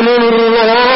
الله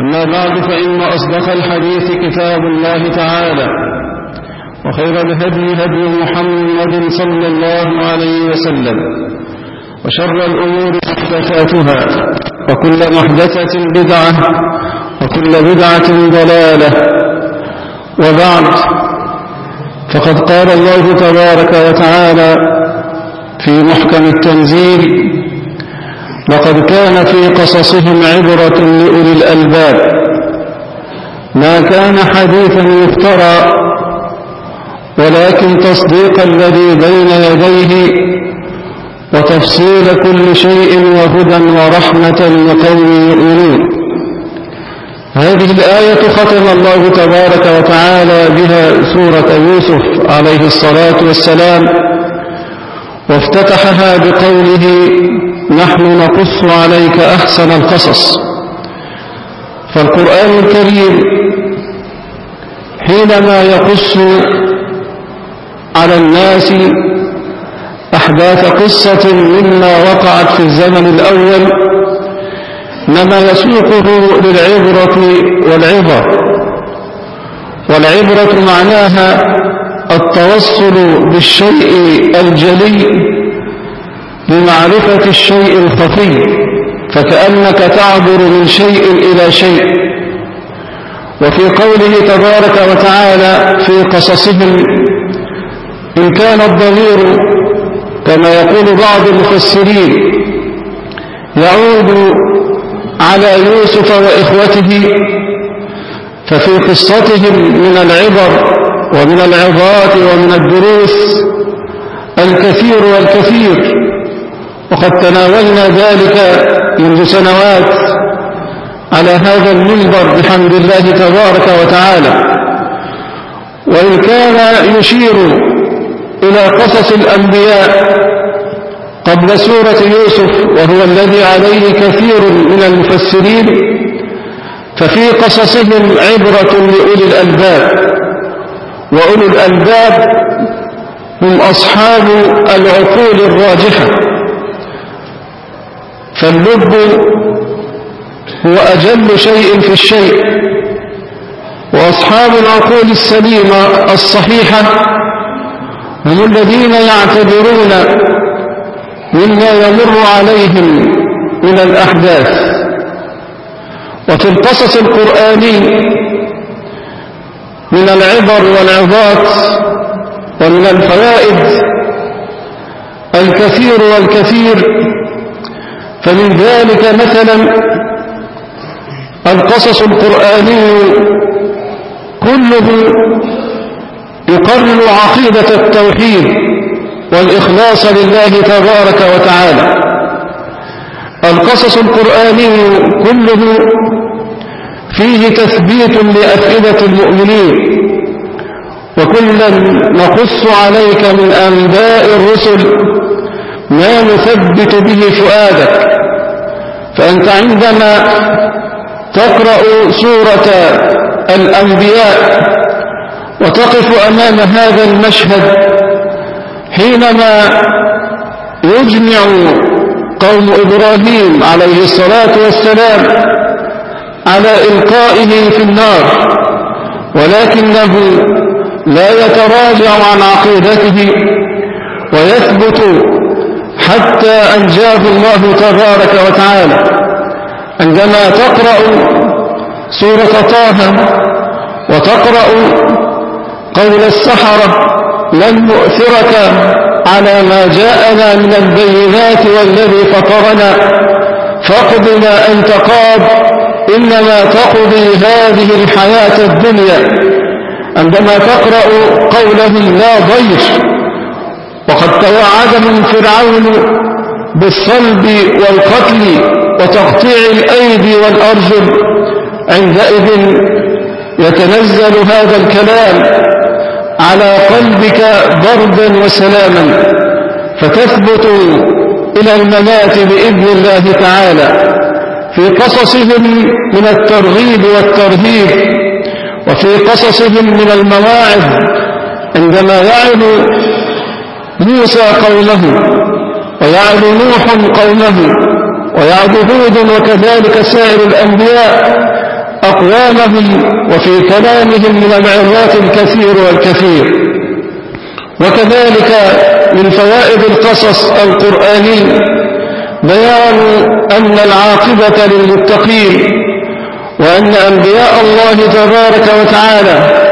أما بعد فإن أصدق الحديث كتاب الله تعالى وخير الهدي هدي محمد صلى الله عليه وسلم وشر الأمور محدثاتها وكل محدثة بدعة وكل بدعة ضلالة. وبعد فقد قال الله تبارك وتعالى في محكم التنزيل لقد كان في قصصهم عبرة لأولي الألباب. ما كان حديثا يفترى ولكن تصديق الذي بين يديه وتفصيل كل شيء وهدى ورحمة لقوم يؤمنون. هذه الآية ختم الله تبارك وتعالى بها سورة يوسف عليه الصلاة والسلام وافتتحها بقوله نحن نقص عليك أحسن القصص. فالقرآن الكريم حينما يقص على الناس أحداث قصة مما وقعت في الزمن الأول إنما يسوقه للعبرة والعظة والعبرة معناها التوصل بالشيء الجلي لمعرفة الشيء الخفي فكأنك تعبر من شيء إلى شيء. وفي قوله تبارك وتعالى في قصصهم إن كان الضمير كما يقول بعض المفسرين يعود على يوسف وإخوته ففي قصتهم من العبر ومن العظات ومن الدروس الكثير والكثير. وقد تناولنا ذلك منذ سنوات على هذا المنبر بحمد الله تبارك وتعالى. وإن كان يشير إلى قصص الأنبياء قبل سورة يوسف وهو الذي عليه كثير من المفسرين ففي قصصهم عبرة لأولي الألباب. وأولي الألباب هم أصحاب العقول الراجحة. فاللب هو أجل شيء في الشيء وأصحاب العقول السليمة الصحيحة هم الذين يعتبرون مما يمر عليهم من الأحداث. وفي القصص القرآني من العبر والعظات ومن الفوائد الكثير والكثير فمن ذلك مثلا القصص القرآني كله يقرر عقيدة التوحيد والإخلاص لله تبارك وتعالى. القصص القرآني كله فيه تثبيت لأفئدة المؤمنين. وكلا نقص عليك من أنباء الرسل ما نثبت به فؤادك. فأنت عندما تقرأ سورة الأنبياء وتقف أمام هذا المشهد حينما يجمع قوم إبراهيم عليه الصلاة والسلام على إلقائه في النار ولكنه لا يتراجع عن عقيدته ويثبت حتى أنجاه الله تبارك وتعالى. عندما تقرأ سورة طه وتقرأ قول السحرة لن نؤثرك على ما جاءنا من البينات والذي فطرنا. فاقض ما أنت قاض إنما تقضي هذه الحياة الدنيا. عندما تقرأ قولهم لا ضيف وقد توعدهم فرعون بالصلب والقتل وتقطيع الأيدي والأرجل. عندئذ يتنزل هذا الكلام على قلبك بردا وسلاما فتثبت إلى الممات بإذن الله تعالى في قصصهم من الترغيب والترهيب وفي قصصهم من المواعظ. عندما يعد موسى قومه ويعد نوح قومه ويعد هود وكذلك سائر الأنبياء أقوامهم وفي كلامهم من العظات الكثير والكثير. وكذلك من فوائد القصص القرآني بيان أن العاقبة للمتقين وأن أنبياء الله تبارك وتعالى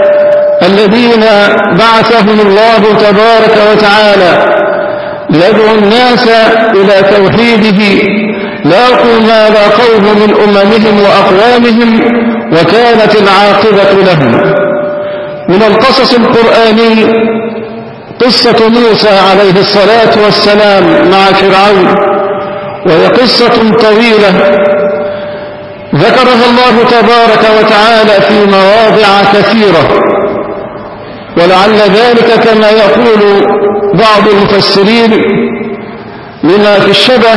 الذين بعثهم الله تبارك وتعالى. ليدعو الناس إلى توحيده. لاقوا ما لاقوه من أممهم وأقوامهم وكانت العاقبة لهم. من القصص القرآني قصة موسى عليه الصلاة والسلام مع فرعون وهي قصة طويلة. ذكرها الله تبارك وتعالى في مواضع كثيرة. ولعل ذلك كما يقول بعض المفسرين لما في الشبه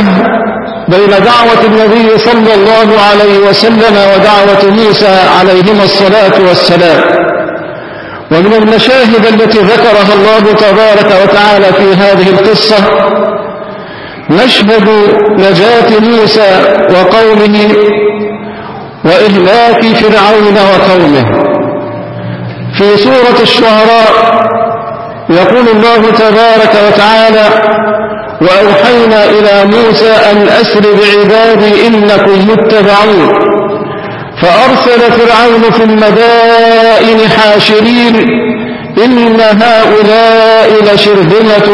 بين دعوة النبي صلى الله عليه وسلم ودعوة موسى عليهما الصلاة والسلام. ومن المشاهد التي ذكرها الله تبارك وتعالى في هذه القصة مشهد نجاة موسى وقومه وإهلاك فرعون وقومه. في سورة الشعراء يقول الله تبارك وتعالى وأوحينا إلى موسى أن أسر بعبادي إنكم متبعون. فأرسل فرعون في المدائن حاشرين إن هؤلاء لشرذمة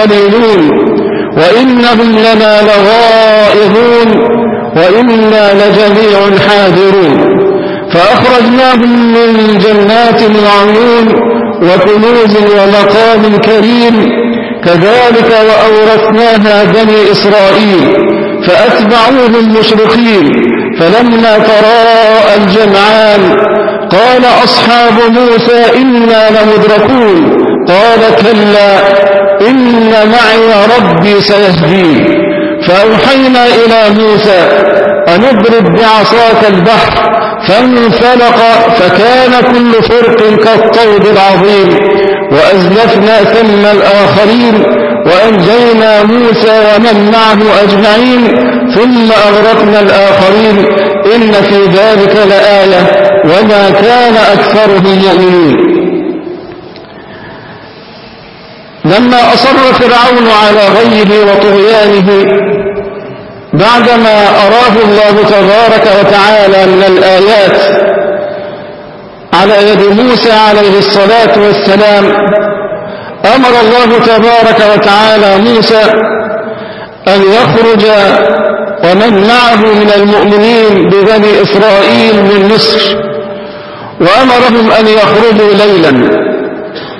قليلون وإنهم لنا لغائظون وإنا لجميع حاذرون فأخرجناهم من جنات وعيون وكنوز ومقام كريم. كذلك وأورثناها بني إسرائيل فأتبعوهم مشرقين. فلما تراءى الجمعان قال أصحاب موسى إنا لمدركون. قال كلا إن معي ربي سيهدين. فأوحينا إلى موسى أن اضرب بعصاك البحر فانفلق فكان كل فرق كالطود العظيم وأزلفنا ثم الآخرين وأنجينا موسى ومن معه أجمعين ثم أغرقنا الآخرين إن في ذلك لآية وما كان أكثرهم مؤمنين لما أصر فرعون على غيه وطغيانه بعدما أراه الله تبارك وتعالى من الآيات على يد موسى عليه الصلاة والسلام أمر الله تبارك وتعالى موسى أن يخرج ومن معه من المؤمنين ببني إسرائيل من مصر وأمرهم أن يخرجوا ليلا.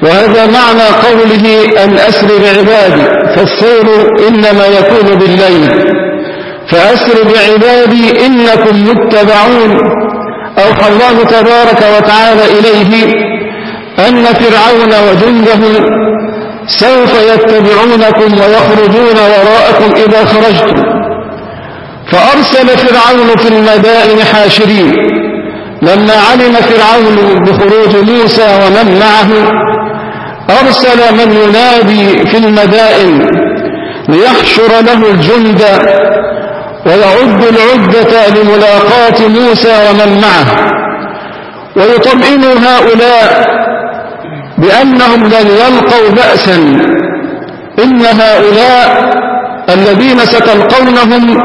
وهذا معنى قوله أن أسر بعبادي فالسير إنما يكون بالليل. فأسر بعبادي إنكم متبعون. أوحى الله تبارك وتعالى إليه أن فرعون وجنده سوف يتبعونكم ويخرجون وراءكم إذا خرجتم. فأرسل فرعون في المدائن حاشرين. لما علم فرعون بخروج موسى ومن معه أرسل من ينادي في المدائن ليحشر له الجند ويعد العدة لملاقاة موسى ومن معه. ويطمئن هؤلاء بأنهم لن يلقوا بأسا. إن هؤلاء الذين ستلقونهم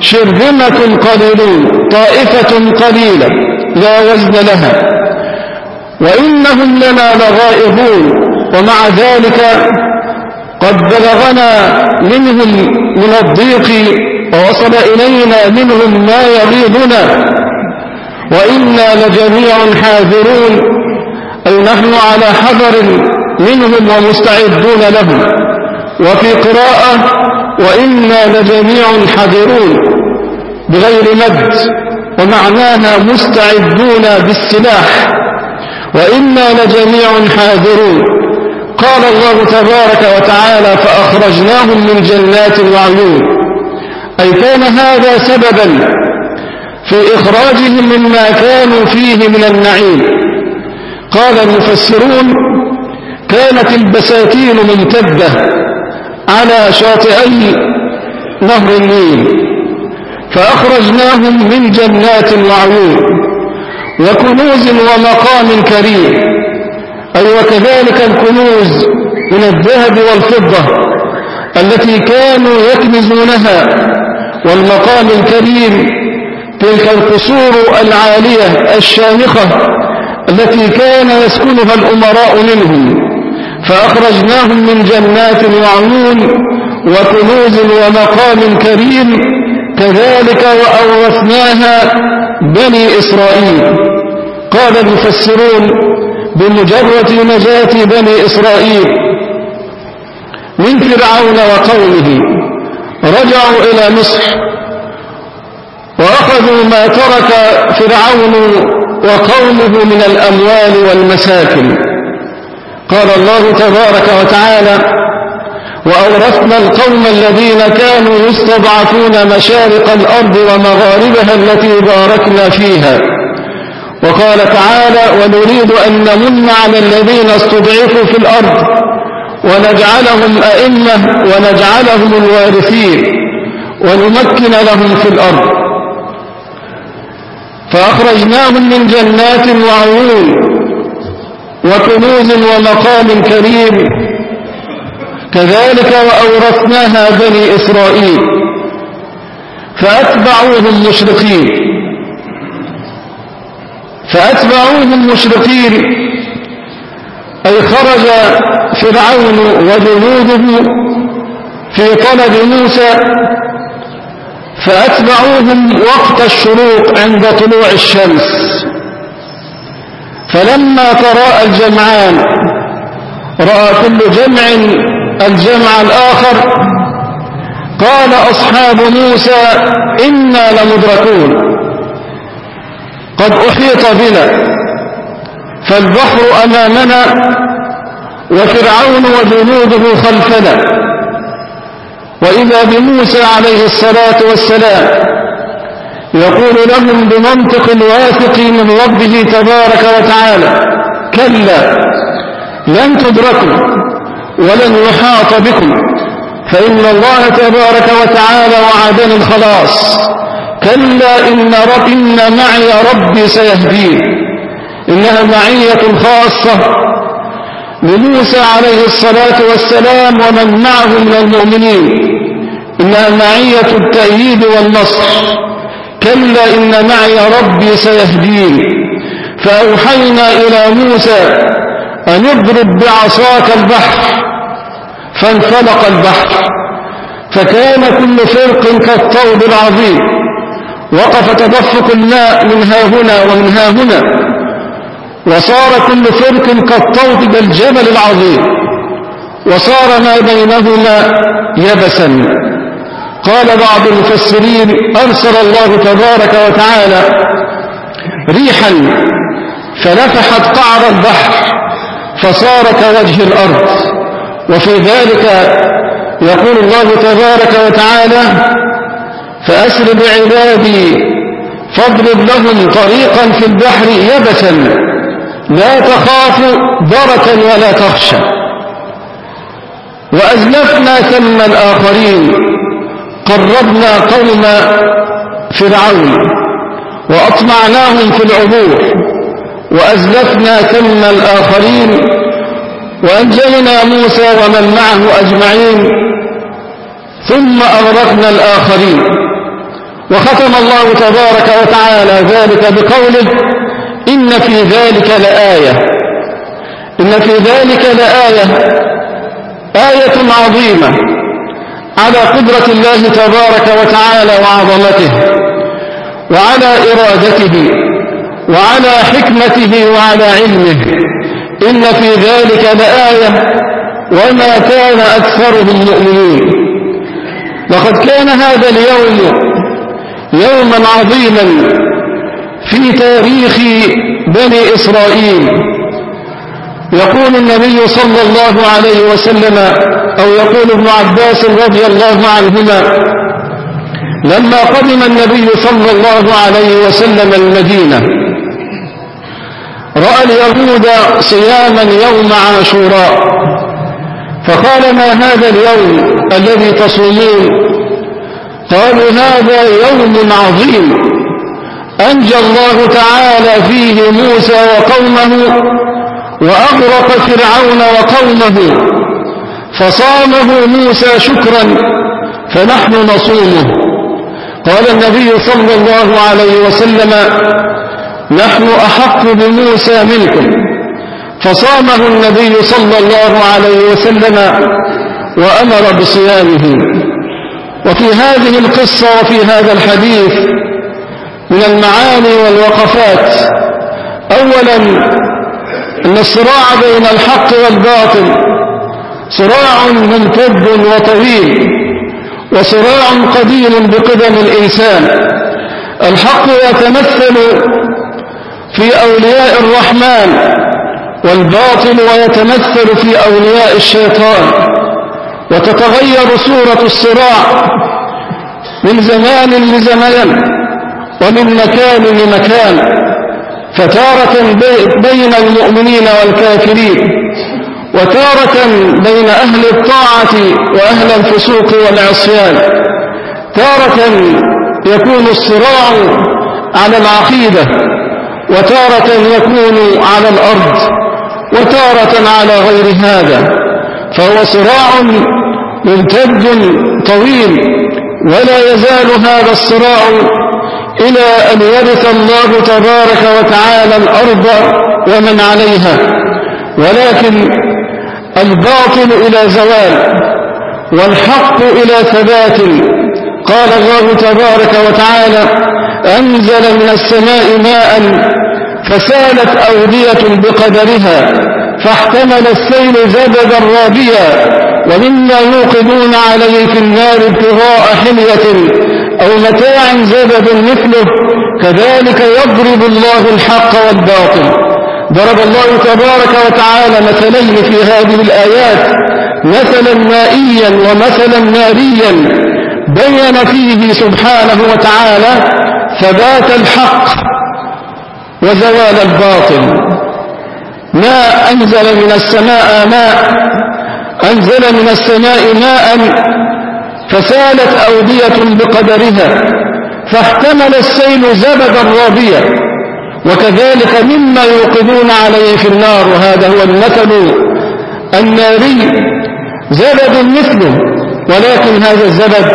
شرذمة قليلون طائفة قليلة لا وزن لها. وإنهم لنا لغائبون ومع ذلك قد بلغنا منهم من الضيق ووصل إلينا منهم ما يغيظنا وإنا لجميع حاذرون. أي نحن على حذر منهم ومستعدون لهم. وفي قراءة وإنا لجميع حذرون بغير مد. ومعناها مستعدون بالسلاح. وإنا لجميع حاذرون. قال الله تبارك وتعالى فأخرجناهم من جنات وعيون. أي كان هذا سببا في إخراجهم مما كانوا فيه من النعيم. قال المفسرون كانت البساتين ممتدة على شاطئي نهر النيل فأخرجناهم من جنات وعيون وكنوز ومقام كريم. أي وكذلك الكنوز من الذهب والفضة التي كانوا يكنزونها. والمقام الكريم تلك القصور العالية الشامخة التي كان يسكنها الأمراء منهم فأخرجناهم من جنات وعيون وكنوز ومقام كريم كذلك وأورثناها بني إسرائيل. قال المفسرون بمجرد نجاة بني إسرائيل من فرعون وقومه. رجعوا إلى مصر وأخذوا ما ترك فرعون وقومه من الأموال والمساكن. قال الله تبارك وتعالى وأورثنا القوم الذين كانوا يستضعفون مشارق الأرض ومغاربها التي باركنا فيها. وقال تعالى ونريد أن نمن على الذين استضعفوا في الأرض ونجعلهم أئمة ونجعلهم الوارثين ونمكن لهم في الأرض. فأخرجناهم من جنات وعيون وكنوز ومقام كريم. كذلك وأورثناها بني إسرائيل. فأتبعوهم مشرقين. فأتبعوهم مشرقين. أي خرج فرعون وجنوده في طلب موسى فأتبعوهم وقت الشروق عند طلوع الشمس. فلما تراءى الجمعان رأى كل جمع الجمع الآخر قال أصحاب موسى إنا لمدركون. قد أحيط بنا فالبحر أمامنا وفرعون وجنوده خلفنا. وإذا بموسى عليه الصلاة والسلام يقول لهم بمنطق الواثق من ربه تبارك وتعالى كلا لن تدركوا ولن يحاط بكم فإن الله تبارك وتعالى وعدني الخلاص. كلا إن, رب إن معي ربي سيهدين. إنها معية خاصة لموسى عليه الصلاة والسلام ومن معه من المؤمنين. إنها معية التأييد والنصر. كلا إن معي ربي سيهدين. فأوحينا إلى موسى أن اضرب بعصاك البحر. فانفلق البحر. فكان كل فرق كالطود العظيم. وقف تدفق الماء من ها هنا ومن ها هنا. وصار كل فرق كالطود بالجبل العظيم. وصار ما بينهما يبسا. قال بعض المفسرين أرسل الله تبارك وتعالى ريحا فنفحت قعر البحر فصار كوجه الأرض. وفي ذلك يقول الله تبارك وتعالى فأسر بعبادي فاضرب لهم طريقا في البحر يبسا. لا تخاف دركا ولا تخشى. وأزلفنا ثم الآخرين. قربنا قوم فرعون. وأطمعناهم في العبور وأزلفنا ثم الآخرين. وأنجينا موسى ومن معه أجمعين. ثم أغرقنا الآخرين. وختم الله تبارك وتعالى ذلك بقوله إن في ذلك لآية. إن في ذلك لآية. آية عظيمة. على قدرة الله تبارك وتعالى وعظمته. وعلى إرادته. وعلى حكمته وعلى علمه. إن في ذلك لآية. وما كان أكثرهم مؤمنين. لقد كان هذا اليوم يوما عظيما. في تاريخ بني إسرائيل. يقول النبي صلى الله عليه وسلم أو يقول ابن عباس رضي الله عنهما لما قدم النبي صلى الله عليه وسلم المدينة رأى اليهود صياما يوم عاشوراء. فقال ما هذا اليوم الذي تصومون؟ قالوا هذا يوم عظيم. أنجى الله تعالى فيه موسى وقومه وأغرق فرعون وقومه. فصامه موسى شكرا فنحن نصومه. قال النبي صلى الله عليه وسلم نحن أحق بموسى منكم. فصامه النبي صلى الله عليه وسلم وأمر بصيامه. وفي هذه القصة وفي هذا الحديث من المعاني والوقفات. أولا أن الصراع بين الحق والباطل صراع ممتد وطويل وصراع قديم بقدم الإنسان. الحق يتمثل في أولياء الرحمن والباطل ويتمثل في أولياء الشيطان. وتتغير صورة الصراع من زمان لزمان. ومن مكان لمكان فتارة بين المؤمنين والكافرين وتارة بين أهل الطاعة وأهل الفسوق والعصيان تارة يكون الصراع على العقيدة وتارة يكون على الأرض وتارة على غير هذا فهو صراع ممتد طويل ولا يزال هذا الصراع إلى أن يرث الله تبارك وتعالى الأرض ومن عليها. ولكن الباطل إلى زوال والحق إلى ثبات. قال الله تبارك وتعالى أنزل من السماء ماء فسالت أودية بقدرها فاحتمل السيل زبدا رابيا ومما يوقدون عليه في النار ابتغاء حلية أو متاع زبد مثله كذلك يضرب الله الحق والباطل. ضرب الله تبارك وتعالى مثلين في هذه الآيات مثلا مائيا ومثلا ناريا بين فيه سبحانه وتعالى ثبات الحق وزوال الباطل. ما أنزل من السماء ماء أنزل من السماء ماء فسالت أودية بقدرها فاحتمل السيل زبدا رابيا وكذلك مما يوقدون عليه في النار وهذا هو المثل الناري زبد مثله ولكن هذا الزبد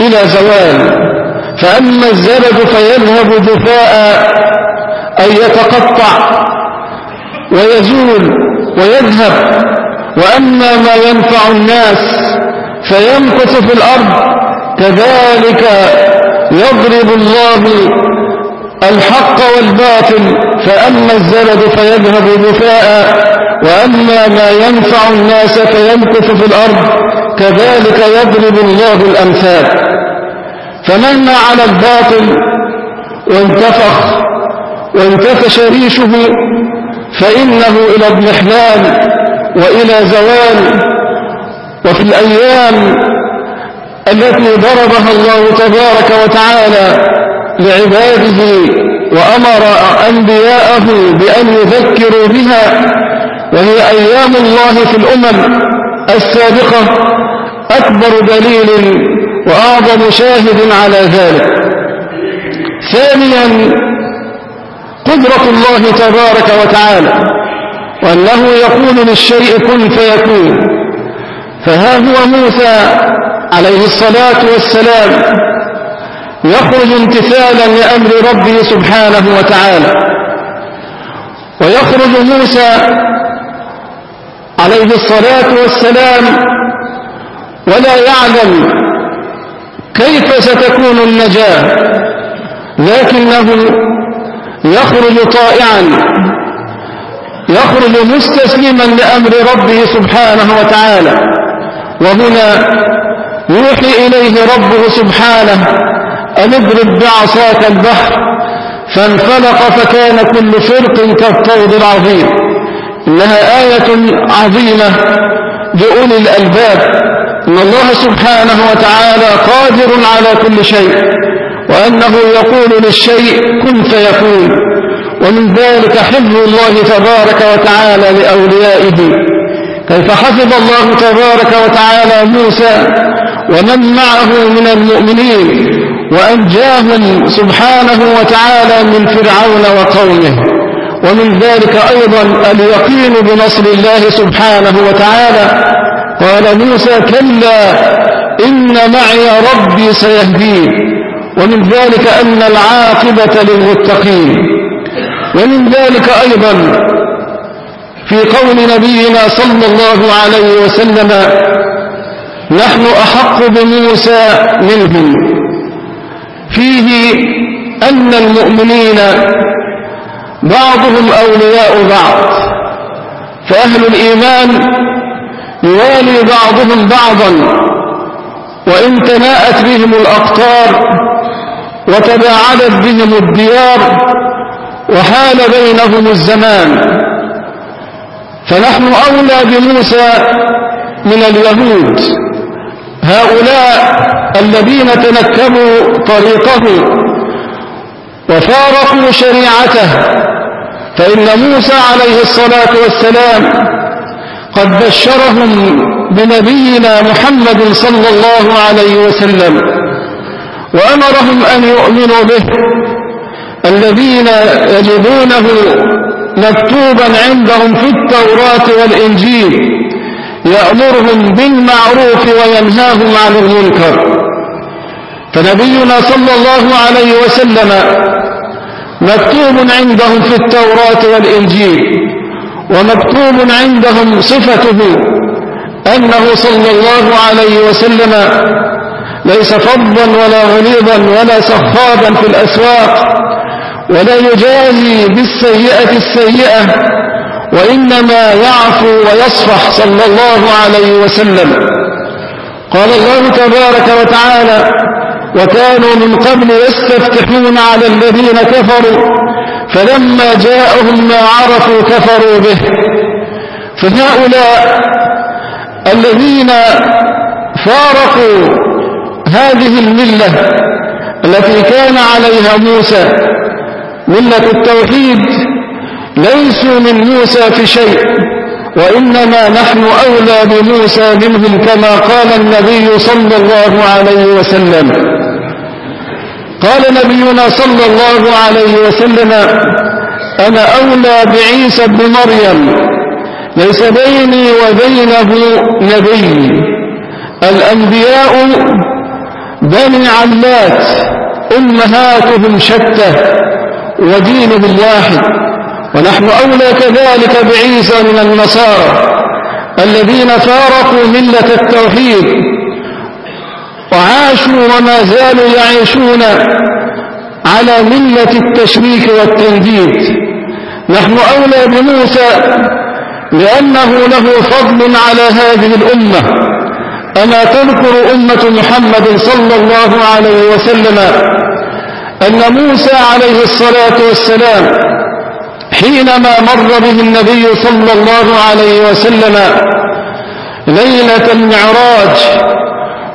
إلى زوال. فأما الزبد فيذهب جفاء أي يتقطع ويزول ويذهب. وأما ما ينفع الناس فيمكث في الأرض. كذلك يضرب الله الحق والباطل فأما الزبد فيذهب جفاء وأما ما ينفع الناس فيمكث في الأرض. كذلك يضرب الله الأمثال. فمهما على الباطل وانتفخ وانتفش ريشه فإنه إلى اضمحلال وإلى زوال. وفي الأيام التي ضربها الله تبارك وتعالى لعباده وأمر أنبياءه بأن يذكروا بها وهي أيام الله في الأمم السابقة أكبر دليل وأعظم شاهد على ذلك. ثانيا قدرة الله تبارك وتعالى وأنه يقول للشيء كن فيكون. فها هو موسى عليه الصلاة والسلام يخرج امتثالا لأمر ربه سبحانه وتعالى. ويخرج موسى عليه الصلاة والسلام ولا يعلم كيف ستكون النجاة لكنه يخرج طائعا يخرج مستسلما لأمر ربه سبحانه وتعالى. وهنا يوحي إليه ربه سبحانه أن اضرب بعصاك البحر فانفلق فكان كل فرق كالطود العظيم. إنها آية عظيمة لأولي الألباب إن الله سبحانه وتعالى قادر على كل شيء وأنه يقول للشيء كن فيكون ومن ذلك حفظ الله تبارك وتعالى لأوليائه. كيف حفظ الله تبارك وتعالى موسى ومن معه من المؤمنين وأنجاهم سبحانه وتعالى من فرعون وقومه. ومن ذلك أيضا اليقين بنصر الله سبحانه وتعالى. قال موسى كلا إن معي ربي سيهدين. ومن ذلك أن العاقبة للمتقين. ومن ذلك أيضا في قول نبينا صلى الله عليه وسلم نحن أحق بموسى منهم. فيه أن المؤمنين بعضهم أولياء بعض فأهل الإيمان يوالي بعضهم بعضا وإن تناءت بهم الأقطار وتباعدت بهم الديار وحال بينهم الزمان. فنحن أولى بموسى من اليهود. هؤلاء الذين تنكبوا طريقه وفارقوا شريعته فإن موسى عليه الصلاة والسلام قد بشرهم بنبينا محمد صلى الله عليه وسلم وأمرهم أن يؤمنوا به الذين يجدونه مكتوبا عندهم في التوراة والإنجيل. يأمرهم بالمعروف وينهاهم عن المنكر. فنبينا صلى الله عليه وسلم مكتوب عندهم في التوراة والإنجيل ومكتوب عندهم صفته أنه صلى الله عليه وسلم ليس فظا ولا غليظا ولا سخابا في الأسواق ولا يجازي بالسيئة السيئة وإنما يعفو ويصفح صلى الله عليه وسلم. قال الله تبارك وتعالى وكانوا من قبل يستفتحون على الذين كفروا فلما جاءهم ما عرفوا كفروا به. فهؤلاء الذين فارقوا هذه الملة التي كان عليها موسى ملة التوحيد ليسوا من موسى في شيء وإنما نحن أولى بموسى منهم كما قال النبي صلى الله عليه وسلم. قال نبينا صلى الله عليه وسلم أنا أولى بعيسى بن مريم ليس بيني وبينه نبي. الأنبياء بني علات أمهاتهم شتى. ودينهم واحد ونحن أولى كذلك بعيسى من النصارى الذين فارقوا ملة التوحيد وعاشوا وما زالوا يعيشون على ملة التشريك والتنديد. نحن أولى بموسى لأنه له فضل على هذه الأمة. أما تذكر أمة محمد صلى الله عليه وسلم أن موسى عليه الصلاة والسلام حينما مر به النبي صلى الله عليه وسلم ليلة المعراج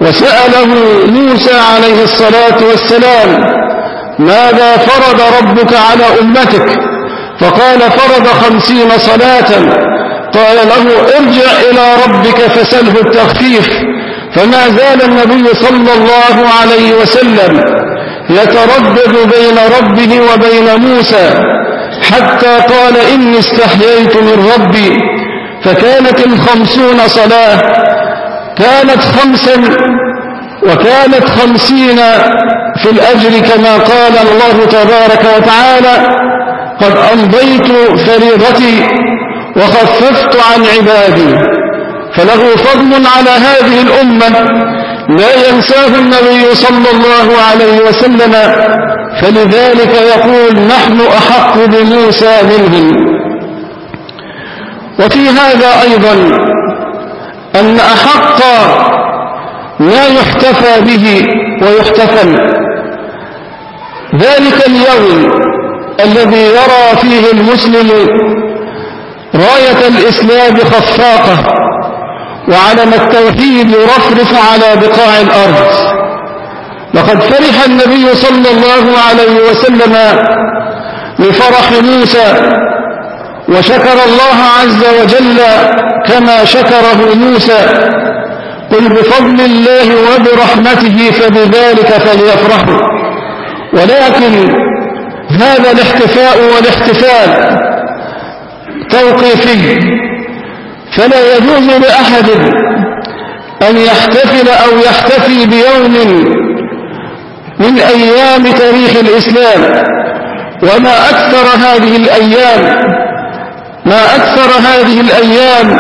وسأله موسى عليه الصلاة والسلام ماذا فرض ربك على أمتك؟ فقال فرض خمسين صلاة. قال له ارجع إلى ربك فسله التخفيف. فما زال النبي صلى الله عليه وسلم يتردد بين ربه وبين موسى حتى قال إني استحييت من ربي. فكانت الخمسون صلاة كانت خمسا وكانت خمسين في الأجر كما قال الله تبارك وتعالى قد أمضيت فريضتي وخففت عن عبادي. فله فضل على هذه الأمة لا ينساه النبي صلى الله عليه وسلم فلذلك يقول نحن أحق بموسى منهم. وفي هذا أيضا أن أحق ما يحتفى به ويحتفل. ذلك اليوم الذي يرى فيه المسلم راية الإسلام خفاقة. وعلم التوحيد يرفرف على بقاع الأرض. لقد فرح النبي صلى الله عليه وسلم لفرح موسى وشكر الله عز وجل كما شكره موسى. قل بفضل الله وبرحمته فبذلك فليفرحوا. ولكن هذا الاحتفاء والاحتفال توقيفي. فلا يجوز لأحد أن يحتفل أو يحتفي بيوم من أيام تاريخ الإسلام. وما أكثر هذه الأيام ما أكثر هذه الأيام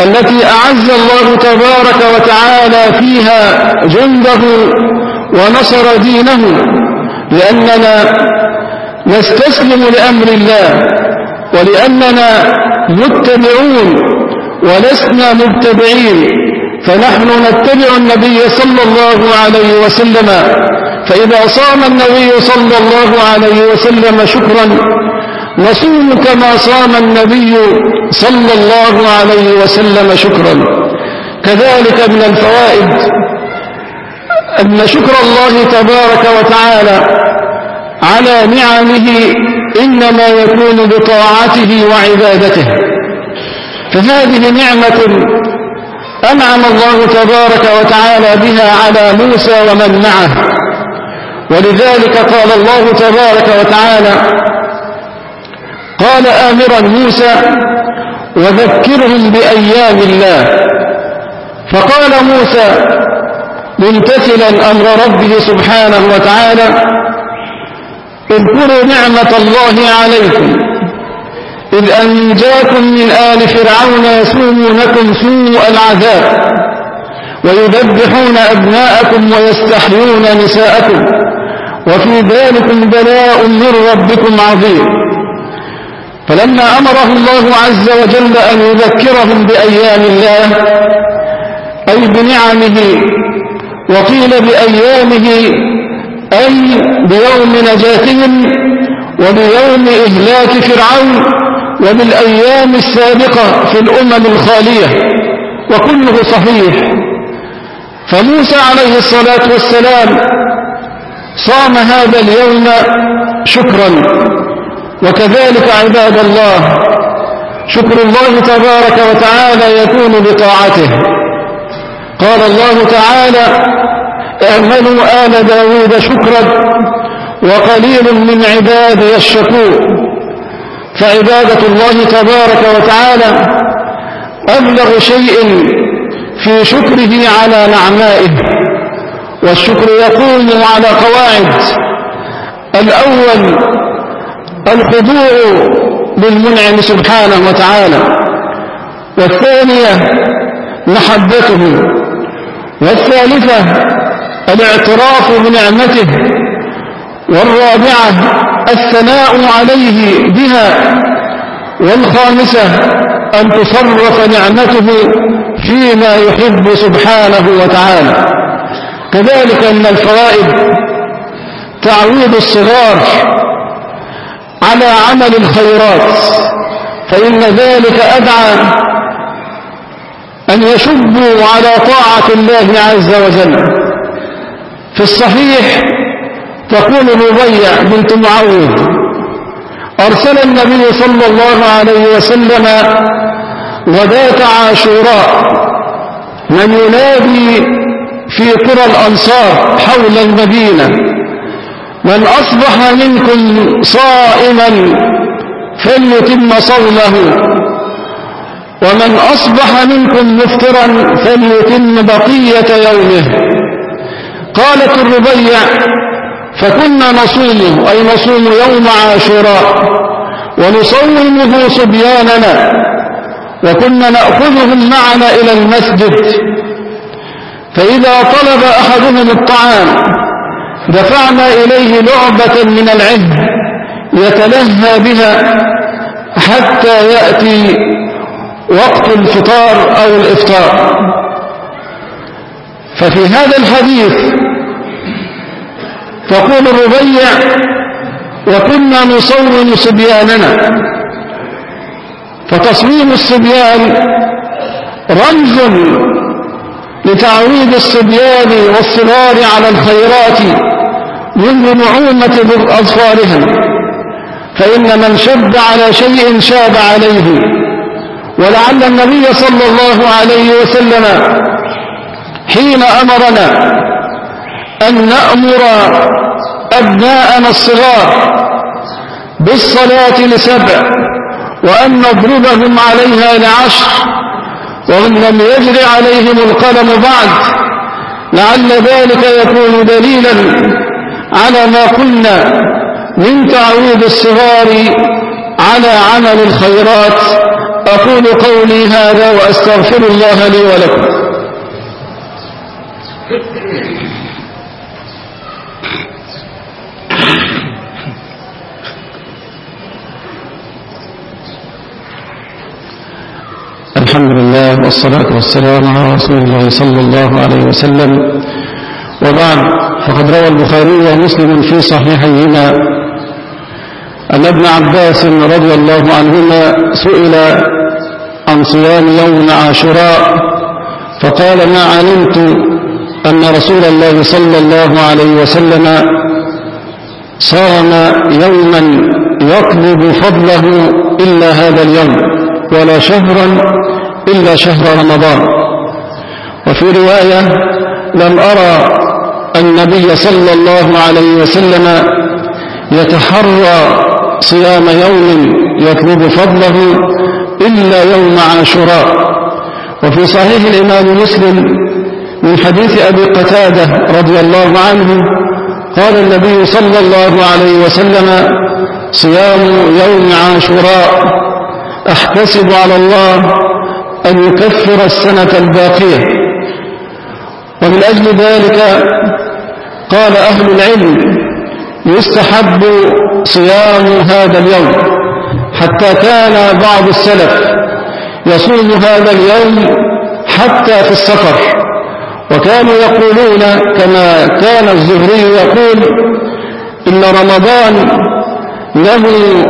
التي أعز الله تبارك وتعالى فيها جنده ونصر دينه لأننا نستسلم لأمر الله ولأننا متبعون ولسنا مبتدعين. فنحن نتبع النبي صلى الله عليه وسلم. فإذا صام النبي صلى الله عليه وسلم شكرا نصوم كما صام النبي صلى الله عليه وسلم شكرا. كذلك من الفوائد أن شكر الله تبارك وتعالى على نعمه إنما يكون بطاعته وعبادته. فهذه نعمة أنعم الله تبارك وتعالى بها على موسى ومن معه. ولذلك قال الله تبارك وتعالى قال آمرا موسى وذكرهم بأيام الله. فقال موسى ممتثلا أمر ربه سبحانه وتعالى اذكروا نعمة الله عليكم. إذ أنجاكم من آل فرعون يسومونكم سوء العذاب ويذبحون أبناءكم ويستحيون نساءكم وفي ذلكم بلاء من ربكم عظيم. فلما أمره الله عز وجل أن يذكرهم بأيام الله أي بنعمه وقيل بأيامه أي بيوم نجاتهم وبيوم إهلاك فرعون وبالأيام السابقة في الأمم الخالية وكله صحيح. فموسى عليه الصلاة والسلام صام هذا اليوم شكرا. وكذلك عباد الله شكر الله تبارك وتعالى يكون بطاعته. قال الله تعالى اعملوا آل داود شكرا وقليل من عبادي الشكور. فعبادة الله تبارك وتعالى أبلغ شيء في شكره على نعمائه والشكر يقوم على قواعد. الأول الخضوع للمنعم سبحانه وتعالى. والثانية محبته. والثالثة الاعتراف بنعمته. والرابعة الثناء عليه بها. والخامسة أن تصرف نعمته فيما يحب سبحانه وتعالى. كذلك من الفوائد تعويض الصغار على عمل الخيرات فإن ذلك أدعى أن يشبوا على طاعة الله عز وجل. في الصحيح تقول ربيع بنت معوذ أرسل النبي صلى الله عليه وسلم غداة عاشوراء من ينادي في قرى الأنصار حول المدينة من أصبح منكم صائما فليتم صومه ومن أصبح منكم مفطرا فليتم بقية يومه قالت الربيع فكنا نصومه أي نصوم يوم عاشوراء ونصومه صبياننا وكنا نأخذهم معنا إلى المسجد. فإذا طلب أحدهم الطعام دفعنا إليه لعبة من العهد يتلهى بها حتى يأتي وقت الفطار أو الإفطار. ففي هذا الحديث تقول الربيع وكنا نصوم صبياننا. فتصميم الصبيان رمز لتعويد الصبيان والصغار على الخيرات منذ نعومة أظفارهم. فإن من شب على شيء شاب عليه. ولعل النبي صلى الله عليه وسلم حين أمرنا أن نأمر أبناءنا الصغار بالصلاة لسبع وأن نضربهم عليها لعشر وإن لم يجر عليهم القلم بعد لعل ذلك يكون دليلا على ما قلنا من تعويض الصغار على عمل الخيرات. أقول قولي هذا وأستغفر الله لي ولكم. والصلاة والسلام على رسول الله صلى الله عليه وسلم. وبعد فقد روى البخاري ومسلم في صحيحيهما. أن ابن عباس رضي الله عنهما سئل عن صيام يوم عاشوراء فقال ما علمت أن رسول الله صلى الله عليه وسلم صام يوما يطلب فضله إلا هذا اليوم ولا شهرا إلا شهر رمضان. وفي رواية لم أرى النبي صلى الله عليه وسلم يتحرى صيام يوم يطلب فضله إلا يوم عاشوراء. وفي صحيح الإمام مسلم من حديث أبي قتادة رضي الله عنه قال النبي صلى الله عليه وسلم صيام يوم عاشوراء أحتسب على الله أن يكفر السنة الباقية. ومن أجل ذلك قال أهل العلم يستحب صيام هذا اليوم حتى كان بعض السلف يصوم هذا اليوم حتى في السفر. وكانوا يقولون كما كان الزهري يقول إن رمضان له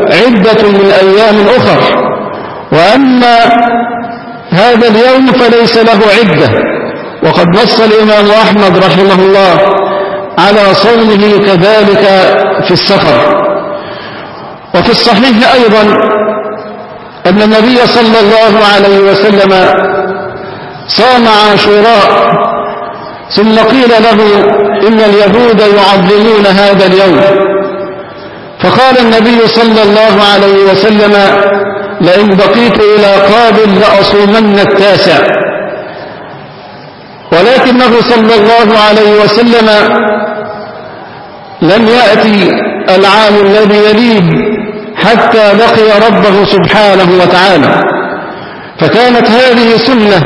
عدة من أيام أخر. وأما هذا اليوم فليس له عدة. وقد نص الإمام أحمد رحمه الله على صومه كذلك في السفر. وفي الصحيح أيضا أن النبي صلى الله عليه وسلم صام عاشوراء ثم قيل له إن اليهود يعظمون هذا اليوم. فقال النبي صلى الله عليه وسلم لئن بقيت إلى قابل لأصومن التاسع. ولكنه صلى الله عليه وسلم لم يأتي العام الذي يليه حتى لقي ربه سبحانه وتعالى. فكانت هذه سنة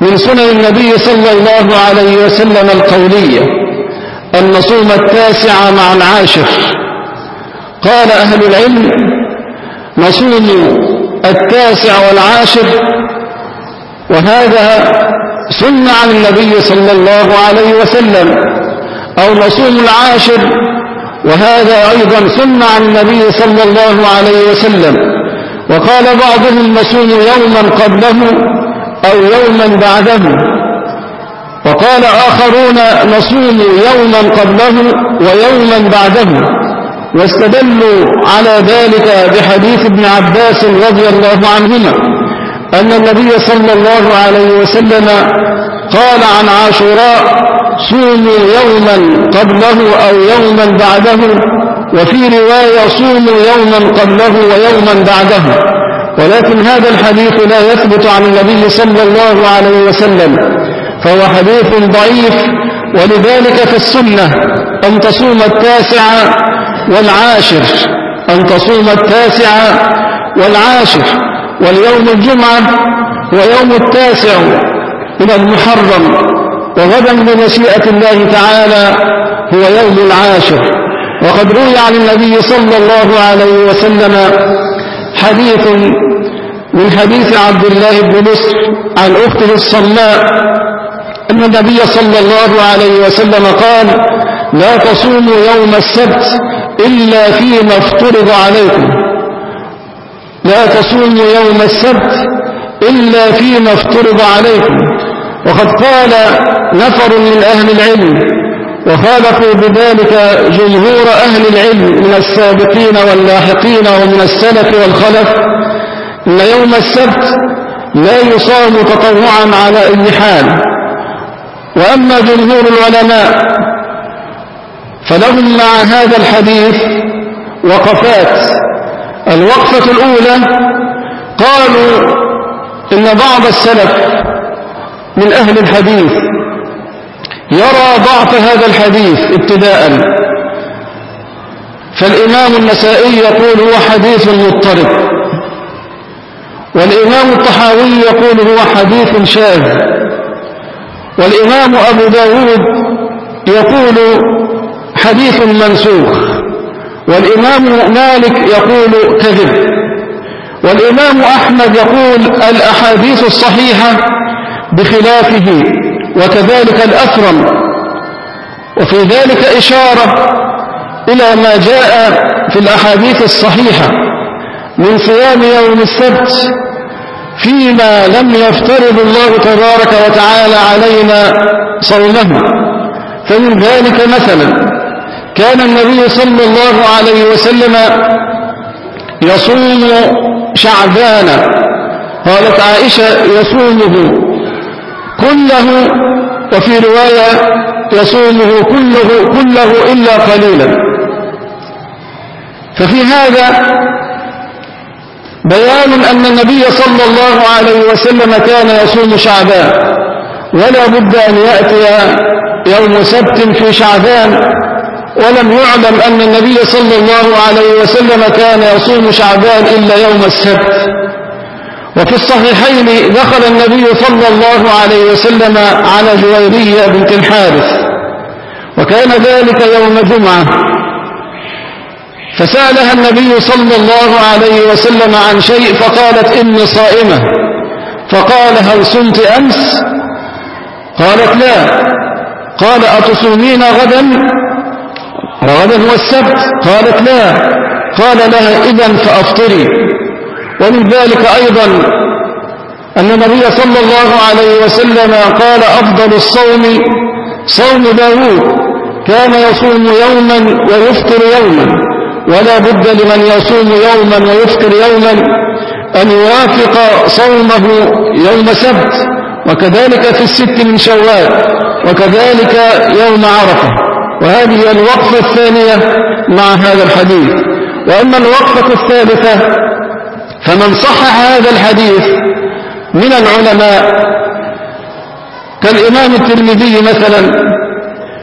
من سنن النبي صلى الله عليه وسلم القولية أن نصوم التاسع مع العاشر. قال أهل العلم نصوم التاسع والعاشر وهذا سنة عن النبي صلى الله عليه وسلم أو نصوم العاشر وهذا أيضا سنة عن النبي صلى الله عليه وسلم. وقال بعضهم نصوم يوما قبله أو يوما بعده. وقال آخرون نصوم يوما قبله ويوما بعده. واستدلوا على ذلك بحديث ابن عباس رضي الله عنهما أن النبي صلى الله عليه وسلم قال عن عاشوراء صوموا يوما قبله أو يوما بعده وفي رواية صوموا يوما قبله ويوما بعده ولكن هذا الحديث لا يثبت عن النبي صلى الله عليه وسلم فهو حديث ضعيف ولذلك في السنة أن تصوم التاسع والعاشر أن تصوم التاسع والعاشر واليوم الجمعة ويوم التاسع من المحرم. وغدا بمشيئة الله تعالى هو يوم العاشر. وقد روي عن النبي صلى الله عليه وسلم حديث من حديث عبد الله بن مصر عن أخته الصماء أن النبي صلى الله عليه وسلم قال لا تصوموا يوم السبت إلا فيما افترض عليكم. لا تصوموا يوم السبت إلا فيما افترض عليكم. وقد قال نفر من أهل العلم وخالفوا بذلك جمهور أهل العلم من السابقين واللاحقين ومن السلف والخلف إن يوم السبت لا يصام تطوعا على أي حال. وأما جمهور العلماء فلهم مع هذا الحديث وقفات الوقفة الأولى قالوا إن بعض السلف من أهل الحديث يرى ضعف هذا الحديث ابتداء. فالإمام النسائي يقول هو حديث مضطرب. والإمام الطحاوي يقول هو حديث شاذ. والإمام أبو داود يقول حديث منسوخ. والإمام مالك يقول كذب. والإمام أحمد يقول الأحاديث الصحيحة بخلافه وكذلك الأثرم وفي ذلك إشارة إلى ما جاء في الأحاديث الصحيحة من صيام يوم السبت فيما لم يفترض الله تبارك وتعالى علينا صومه. فمن ذلك مثلا كان النبي صلى الله عليه وسلم يصوم شعبان. قالت عائشة يصومه كله وفي رواية يصومه كله, كله إلا قليلا. ففي هذا بيان أن النبي صلى الله عليه وسلم كان يصوم شعبان. ولا بد أن يأتي يوم سبت في شعبان ولم يعلم أن النبي صلى الله عليه وسلم كان يصوم شعبان إلا يوم السبت. وفي الصحيحين دخل النبي صلى الله عليه وسلم على جويرية بنت الحارث وكان ذلك يوم جمعة. فسألها النبي صلى الله عليه وسلم عن شيء فقالت إني صائمة. فقال هل صمت أمس؟ قالت لا. قال أتصومين غدا؟ غدا هو السبت. قالت لا. قال لها إذا فأفطري. ومن ذلك أيضا أن النبي صلى الله عليه وسلم قال أفضل الصوم صوم داود كان يصوم يوما ويفطر يوما. ولا بد لمن يصوم يوما ويفطر يوما أن يوافق صومه يوم سبت. وكذلك في الست من شوال. وكذلك يوم عرفة. وهذه الوقفة الثانية مع هذا الحديث. وأما الوقفة الثالثة فمن صحح هذا الحديث من العلماء كالإمام الترمذي مثلا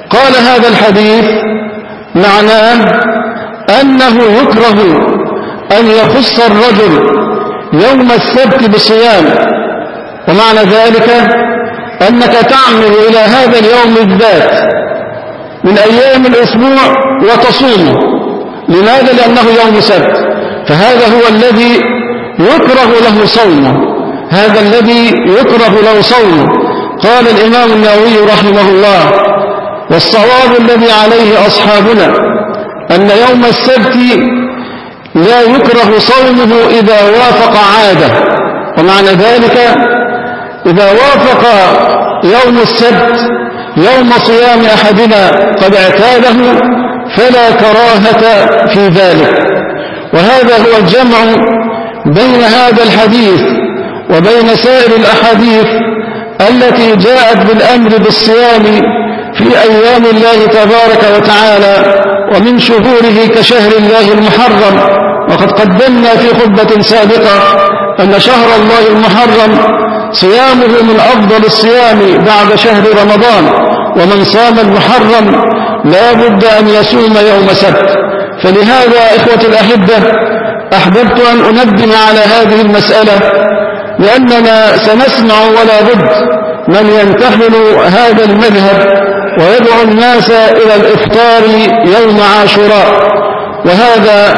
قال هذا الحديث معناه أنه يكره أن يخص الرجل يوم السبت بصيام. ومعنى ذلك أنك تعمل إلى هذا اليوم بالذات من أيام الأسبوع وتصوم. لماذا؟ لأنه يوم سبت. فهذا هو الذي يكره له صومه. هذا الذي يكره له صومه. قال الإمام النووي رحمه الله والصواب الذي عليه أصحابنا أن يوم السبت لا يكره صومه إذا وافق عادة. ومعنى ذلك إذا وافق يوم السبت يوم صيام أحدنا قد اعتاده فلا كراهة في ذلك. وهذا هو الجمع بين هذا الحديث وبين سائر الأحاديث التي جاءت بالأمر بالصيام في أيام الله تبارك وتعالى ومن شهوره كشهر الله المحرم. وقد قدمنا في خطبة سابقة أن شهر الله المحرم صيامه من أفضل الصيام بعد شهر رمضان ومن صام المحرم لا بد أن يصوم يوم سبت. فلهذا إخوة الأحبة أحببت أن أنبه على هذه المسألة لأننا سنسمع ولا بد من ينتحل هذا المذهب ويدعو الناس إلى الإفطار يوم عاشوراء. وهذا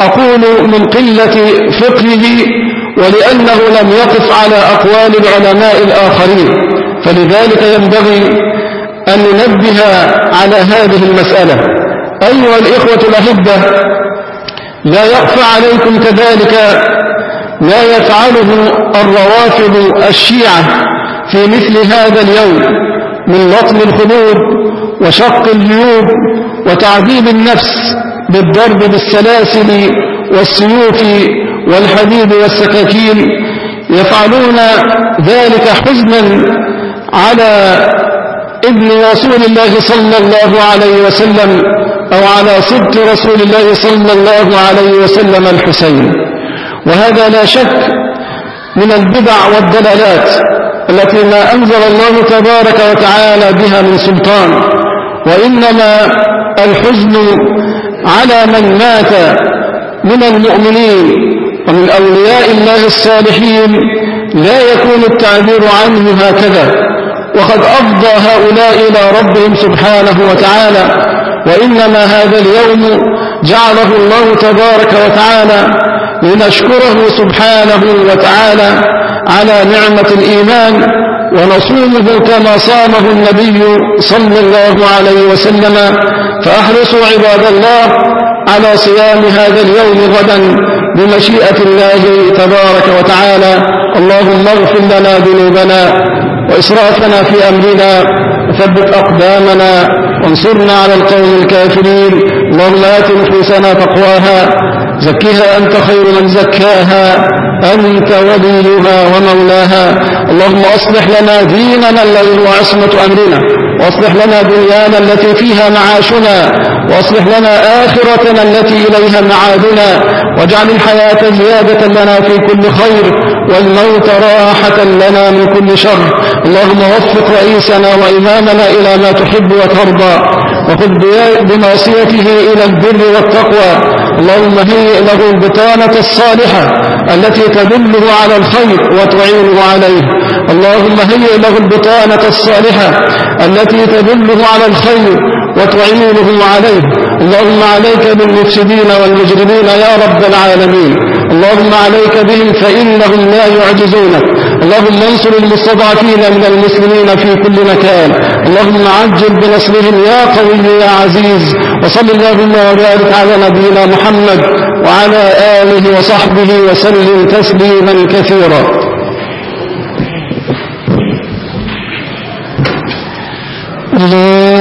أقول من قلة فقهه ولأنه لم يقف على أقوال العلماء الآخرين. فلذلك ينبغي أن ننبه على هذه المسألة. أيها الإخوة الأحبة لا يخفى عليكم كذلك ما يفعله الروافض الشيعة في مثل هذا اليوم من لطم الخدود وشق الجيوب وتعذيب النفس بالضرب بالسلاسل والسيوف والحديد والسكاكين يفعلون ذلك حزنا على ابن رسول الله صلى الله عليه وسلم أو على صدق رسول الله صلى الله عليه وسلم الحسين. وهذا لا شك من البدع والدلالات التي ما أنزل الله تبارك وتعالى بها من سلطان. وإنما الحزن على من مات من المؤمنين ومن أولياء الله الصالحين لا يكون التعبير عنه هكذا. وقد أفضى هؤلاء إلى ربهم سبحانه وتعالى وإنما هذا اليوم جعله الله تبارك وتعالى لنشكره سبحانه وتعالى على نعمة الإيمان ونصومه كما صامه النبي صلى الله عليه وسلم. فأحرصوا عباد الله على صيام هذا اليوم غدا. بمشيئة الله تبارك وتعالى. اللهم اغفر لنا ذنوبنا وإسرافنا في أمرنا. وثبت أقدامنا. وانصرنا على القوم الكافرين. اللهم آت نفوسنا تقواها. زكها أنت خير من زكاها. أنت وليها ومولاها. اللهم أصلح لنا ديننا الذي هو عصمة أمرنا. وأصلح لنا دنيانا التي فيها معاشنا. واصلح لنا آخرتنا التي إليها معادنا واجعل الحياة زيادة لنا في كل خير والموت راحة لنا من كل شر. اللهم وفق رئيسنا وإمامنا إلى ما تحب وترضى وخذ بناصيته إلى البر والتقوى. اللهم هيئ له البطانة الصالحة التي تدله على الخير وتعينه عليه. اللهم هيئ له البطانة الصالحة التي تدله على الخير وتعينه عليه. اللهم عليك بالمفسدين والمجرمين يا رب العالمين. اللهم عليك بهم فإنهم لا يعجزونك. اللهم انصر المستضعفين من المسلمين في كل مكان. اللهم عجل بنصرهم يا قوي يا عزيز. وصل اللهم وبارك على نبينا محمد وعلى آله وصحبه وسلم تسليما كثيرا. الله